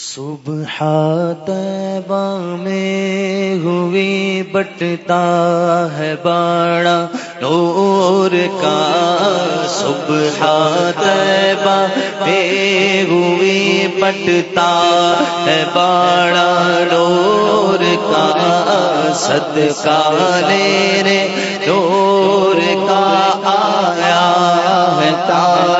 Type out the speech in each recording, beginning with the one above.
صبح طیبہ میں ہوئی بٹتا ہے باڑا نور کا صبح طیبہ میں ہوئی بٹتا ہے باڑا نور کا صدقہ لینے، نور کا آیا ہے تارا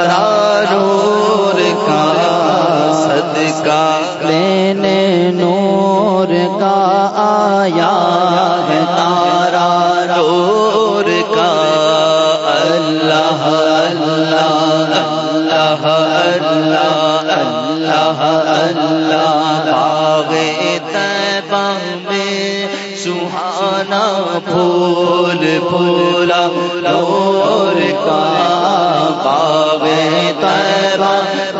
پھولا نور کا باغ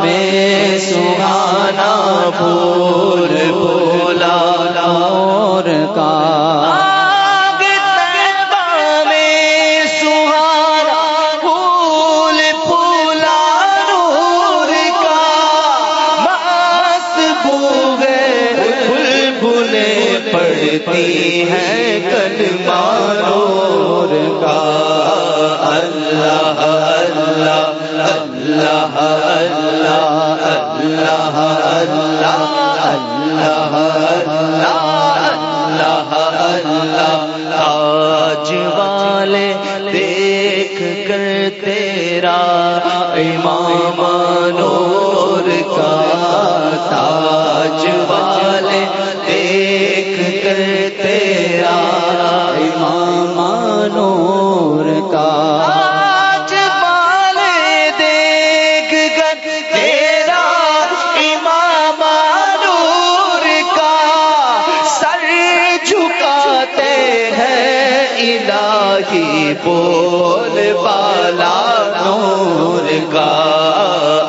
میں سہانا پھولا بلبلے پڑتی ہیں کلمہ نور کا۔ اللہ اللہ اللہ بالا نور کا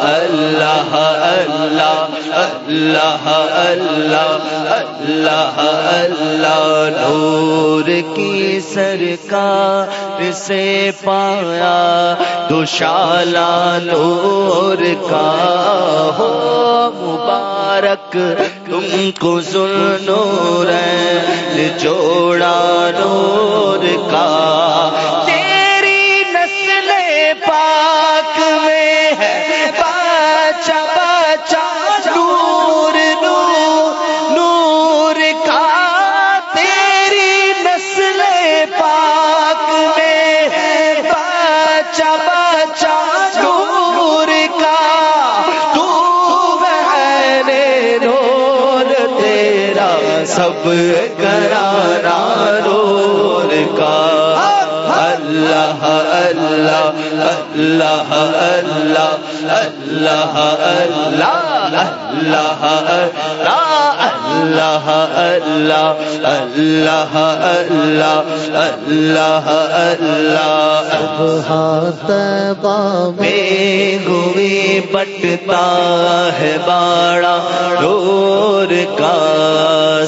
اللہ اللہ اللہ اللہ اللہ اللہ نور کی سرکار سے پایا دوشالا نور کا ہو مبارک تم کو ظلم نور سب کرانا نور کا اللہ اللہ اللہ اللہ اللہ اللہ اللہ اللہ اللہ اللہ اللہ اللہ اللہ اللہ میں بٹتا ہے باڑا، رور کا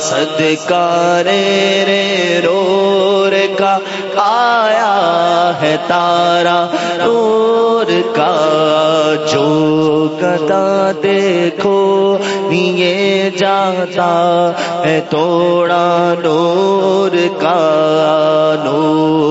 صدقہ، رے رے، رور کا آیا ہے تارا۔ رور کا جو گدا دیکھو نیے جاتا ہے توڑا۔ نور کا نور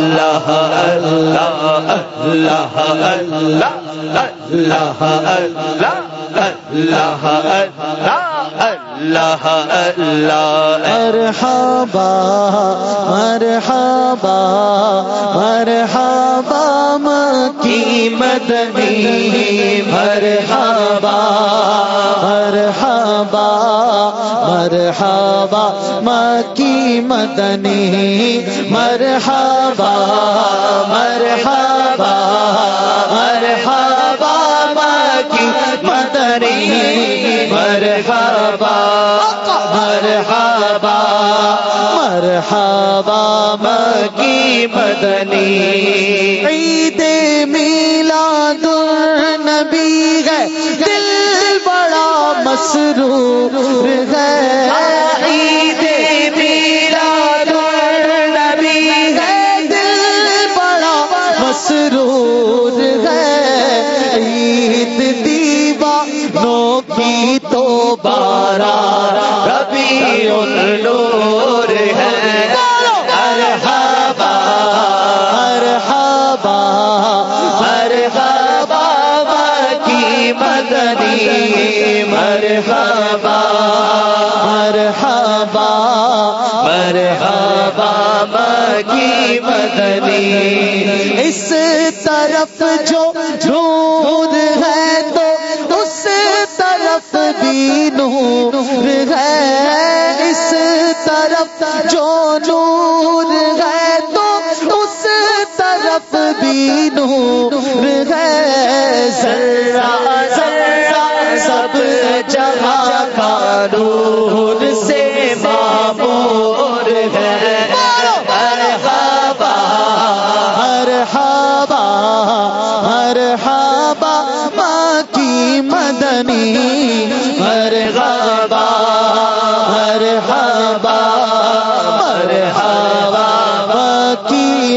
اللہ اللہ اللہ اللہ اللہ اللہ اللہ اللہ اللہ مرحبا مرحبا مرحبا مکی مدنی، مرحبا مرحبا مکی مدنی مرحبا مرحبا مرحبا مکی مدنی مرحبا مرحبا مرحبا مکی مدنی۔ مسرور ہے۔ مرحبا مرحبا مرحبا، مکی مدنی. اس طرف جو جود ہے تو اس طرف بھی نور ہے. اس طرف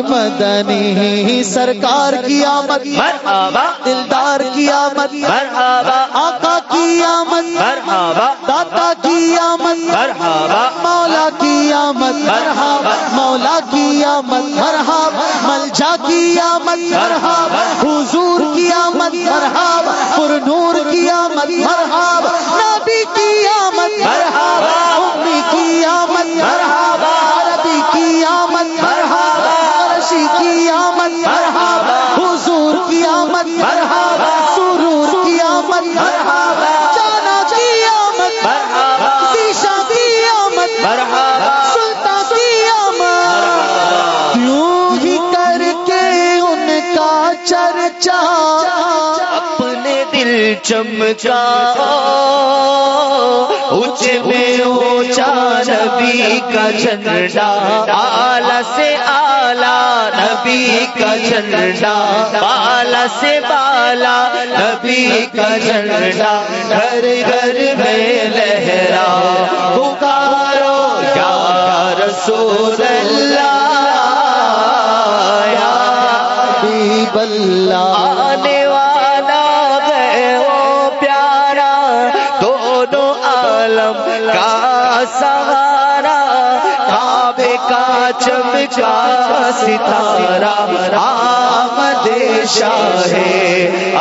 مدنی سرکار کی آمد دلدار کی آمد آقا کی آمد داتا کی آمد مولا کی آمد مولا کی آمد مرحبا ملجا کی آمد مرحبا چرچا اپنے دل چمکا اونچے میں اونچا نبی کا جھنڈا، آلہ سے آلہ نبی کا جھنڈا۔ بالا سے بالا نبی کا جھنڈا۔ گھر گھر میں لہرا۔ پکارو یا رسول اللہ۔ اللہ آنے والا ہے وہ پیارا دونوں عالم کا سہارا کعبے کا چمچا ستارہ آمد شاہ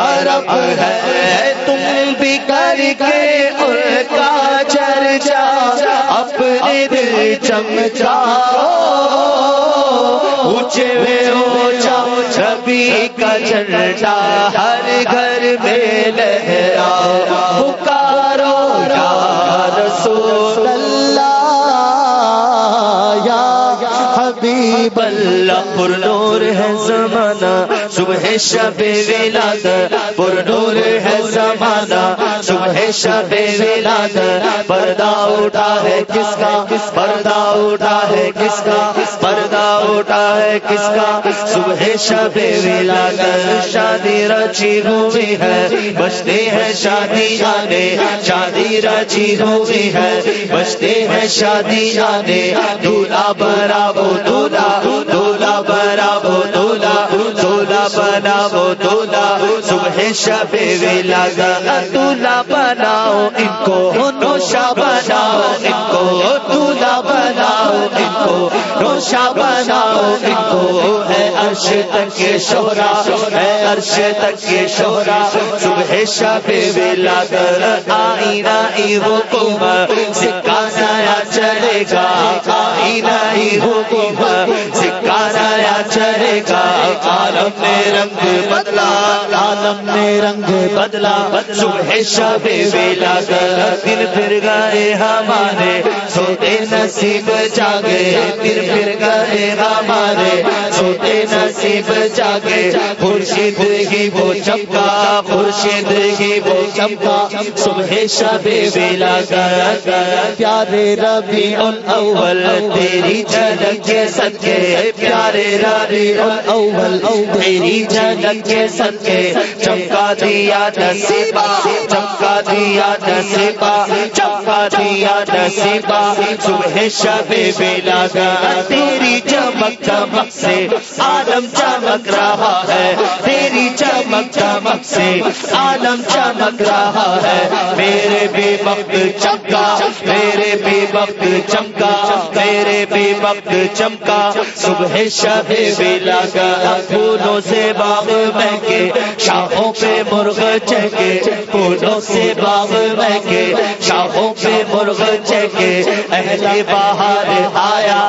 عرب ہے تم بھی کر کے ان کا چرچا اپنے دل چمچا اونچے اونچا، چھبی کا جھنڈا ہر گھر میں لہرا۔ پکارو یا رسول اللہ، یا حبیب اللہ پر نور ہے زمانہ۔ صبح شب ولاد پر نور ہے زمانہ۔ صبح شب ولاد پردہ اٹھا ہے کس کا؟ پردہ اٹھا ہے کس کا؟ پردہ اٹھا ہے کس کا؟ صبح شب ولاد شادی رچی ہوئی ہے۔ بچتے ہیں شادی آنے، شادی رچی ہوئی ہے۔ بچتے ہیں شادی آنے، دولہا برابو دولا دولا برابو دولا بنا وہ دولا صبح شب لگا دولا بناؤ ان کو نوشا بناؤ ان کو دولا بناؤ ان کو نوشا بناؤ ان کو ہے عرش تک کے شورا ہے عرش تک کے شورا صبح شب لگا آئینہ ای حکم سکا نیا چلے گا، آئینہ ای حکم سکا نیا چلے گا، عالم نے رنگ بدلا، عالم نے رنگ بدلا، صبح شب ویلا کر دن پھر گئے ہمارے سوتے نصیب جاگے، پھر پھر گئے ہمارے سوتے نصیب جاگے، خورشید ہی وہ چمکا، خورشید ہی وہ چمکا، صبح شب ویلا گیا پیارے ربی اول، تیری جھلک کے صدقے۔ پیارے ربی اول، تیری جھلک کے صدقے۔ چمکا دیا نصیبہ چمکا دیا نصیبہ چمکا دیا نصیبہ صبح شب بے لگا تیری چمک چمک سے عالم چمک رہا ہے۔ تیری چمک چمک سے عالم چمک رہا ہے۔ میرے بے وقت چمکا، میرے بے وقت چمکا، میرے بے وقت چمکا۔ صبح شب بیلا گا پھولوں سے باغ مہکے، شاخوں پہ مرغ چہکے، پھولوں سے باغ مہکے، شاخوں پہ مرغ چہکے۔ اہل باہر آیا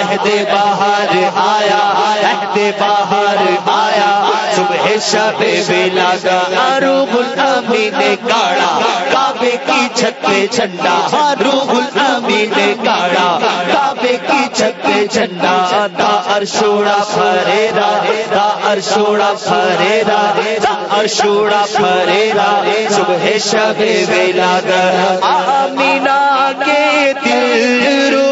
اہد باہر آیا اہد باہر آیا۔ صبح شب بیلا گا روح الامی نے کاڑا کعبے کی چھت پہ جھنڈا روح الامی نے کاڑا کعبے کی چھت پہ جھنڈا، دا ارشوڑا پھریرا دا ارشوڑا پھریرا دا ارشوڑا پھریرا صبح شب بیلا گا آمینا کے دل ربا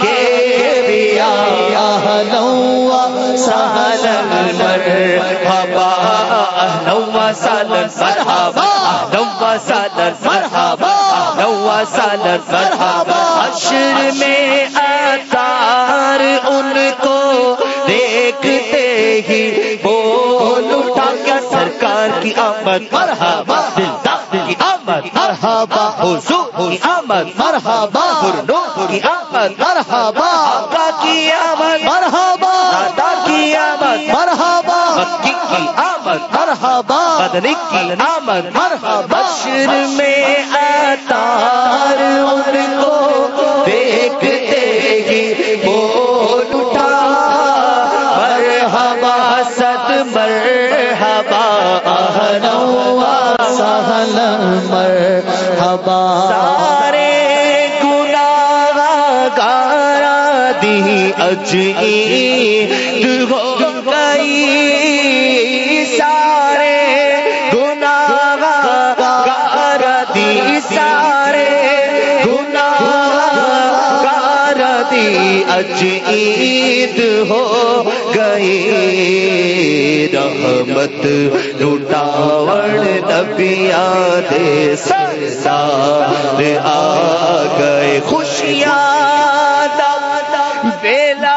کے بیا سالن مرحبا اہلا و سالن مرحبا اہلا و سالن مرحبا اہلا و مرحبا حشر میں اتار ان کو دیکھتے ہی بول اٹھا کیا سرکار کی آمد مرحبا دلدار آمد مرحبا حضور کی آمد مرحبا نور کی آمد مرحبا آقا کی آمد مرحبا دادا کی آمد مرحبا مکی کی آمد مرحبا مدنی کی آمد مرحبا بشر میں اتار ان کو دیکھتے ہی بول مرحبا۔ سارے گناہ گارا دی اجی ہو گئی۔ سارے گناہ گارا دی سارے گناہ گارا دی اج ہو گئی۔ رحمت لٹاوڑ نبیا دے سردار آ گئے خوشیاں دادا بیلا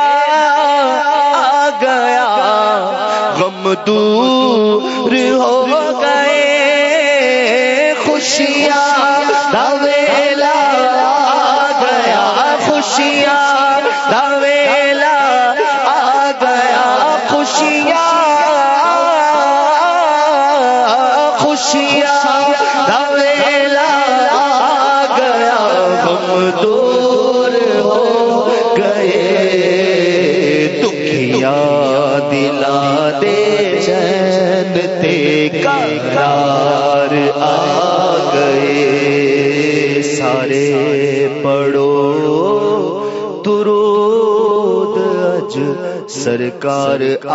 آ گیا غم دور ہو گئے درود